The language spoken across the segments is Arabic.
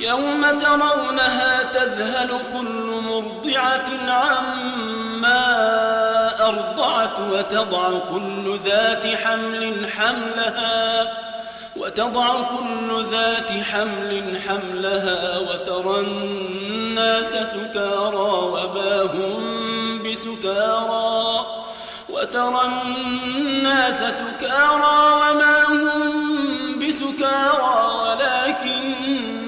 يوم ترونها تذهل كل مرضعة عما أرضعت وتضع كل ذات حمل حملها وتضع كل ذات حمل حملها وترى الناس سكارى وما هم بسكارى وترى الناس سكارى وما هم بسكارى ولكن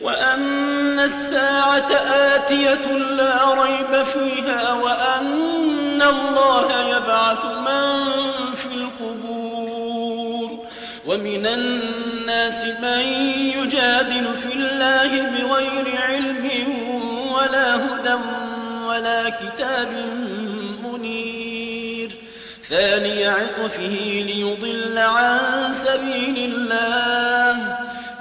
وأن الساعة آتية لا ريب فيها وأن الله يبعث من في القبور ومن الناس من يجادل في الله بغير علم ولا هدى ولا كتاب منير. ثاني عطفه ليضل عن سبيل الله.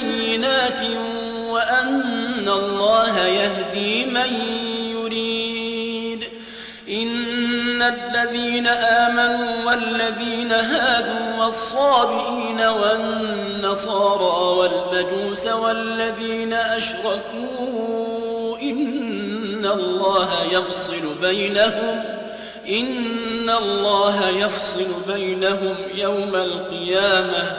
بينات وأن الله يهدي من يريد إن الذين آمنوا والذين هادوا والصابئين والنصارى والمجوس والذين أشركوا إن الله يفصل بينهم إن الله يفصل بينهم يوم القيامة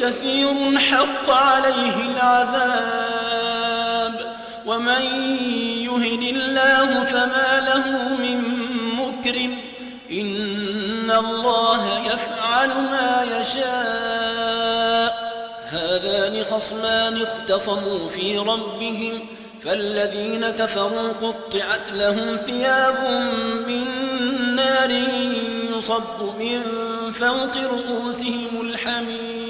وكثير حق عليه العذاب. ومن يهن الله فما له من مكرم. إن الله يفعل ما يشاء. هذان خصمان اختصموا في ربهم. فالذين كفروا قطعت لهم ثياب من نار يصب من فوق رؤوسهم الحميم.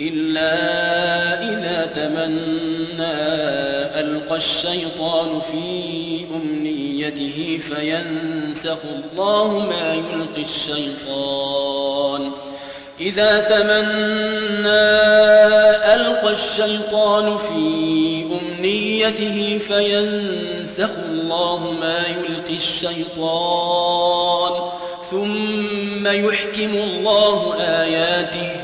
إلا إذا تمنى ألقى الشيطان في أمنيته فينسخ الله ما يلقي الشيطان. إذا تمنى ألقى الشيطان في أمنيته فينسخ الله ما يلقي الشيطان. ثم يحكم الله آياته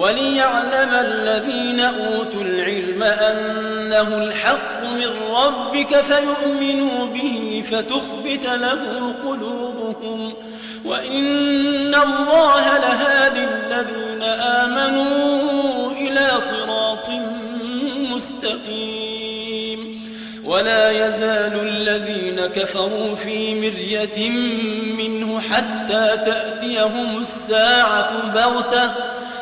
وليعلم الذين أوتوا العلم أنه الحق من ربك فيؤمنوا به فتخبت له قلوبهم وإن الله لهادي الذين آمنوا إلى صراط مستقيم ولا يزال الذين كفروا في مرية منه حتى تأتيهم الساعة بغتة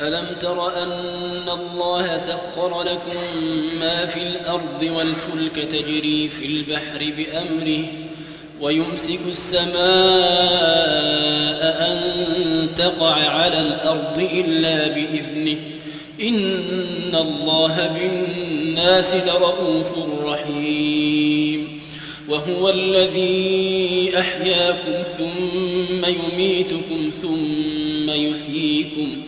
ألم تر أن الله سخر لكم ما في الأرض والفلك تجري في البحر بأمره ويمسك السماء أن تقع على الأرض إلا بإذنه إن الله بالناس لرؤوف رحيم وهو الذي أحياكم ثم يميتكم ثم يحييكم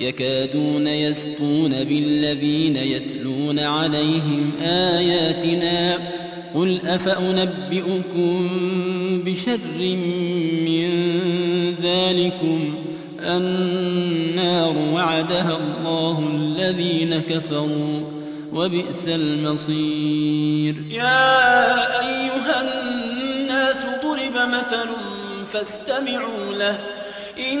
يكادون يسقون بالذين يتلون عليهم آياتنا قل أفأنبئكم بشر من ذلكم النار وعدها الله الذين كفروا وبئس المصير. يا أيها الناس ضرب مثل فاستمعوا له إن